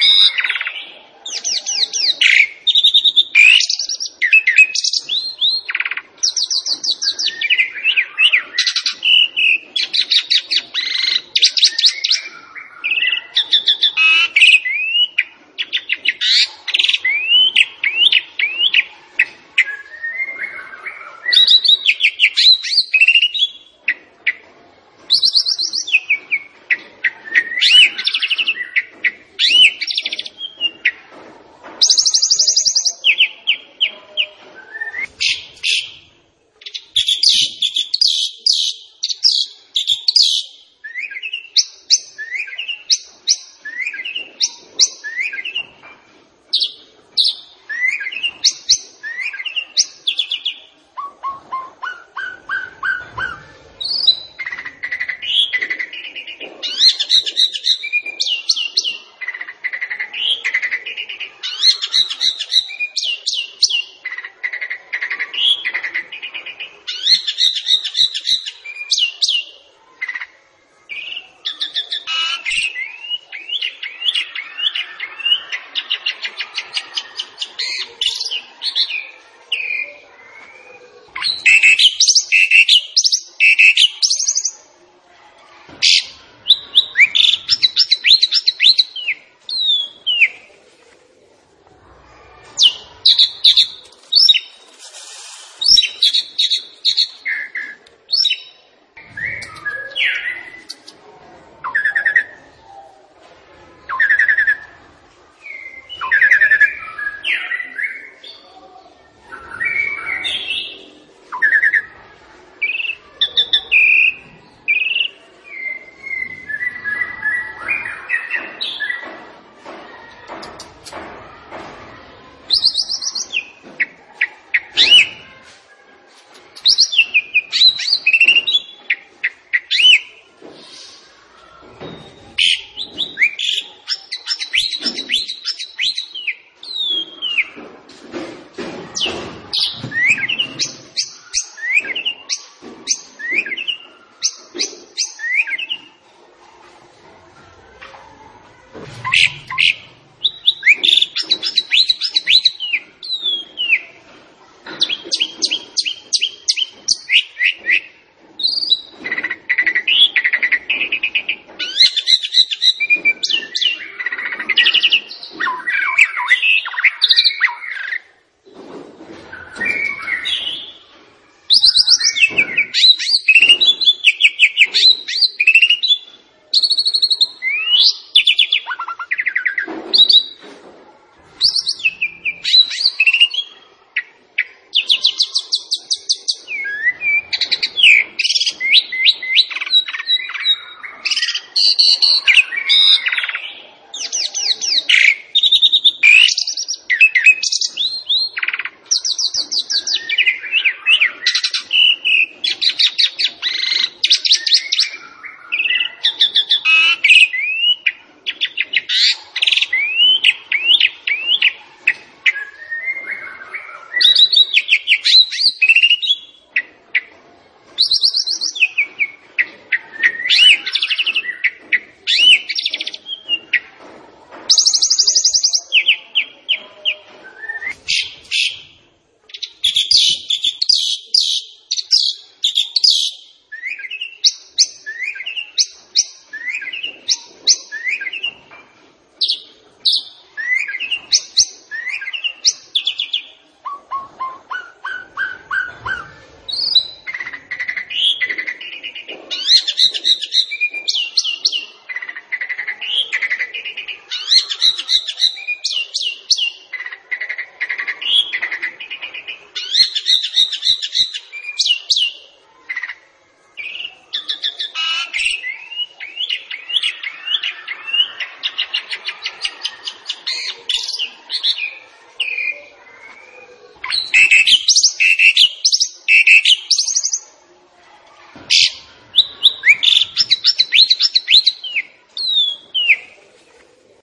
you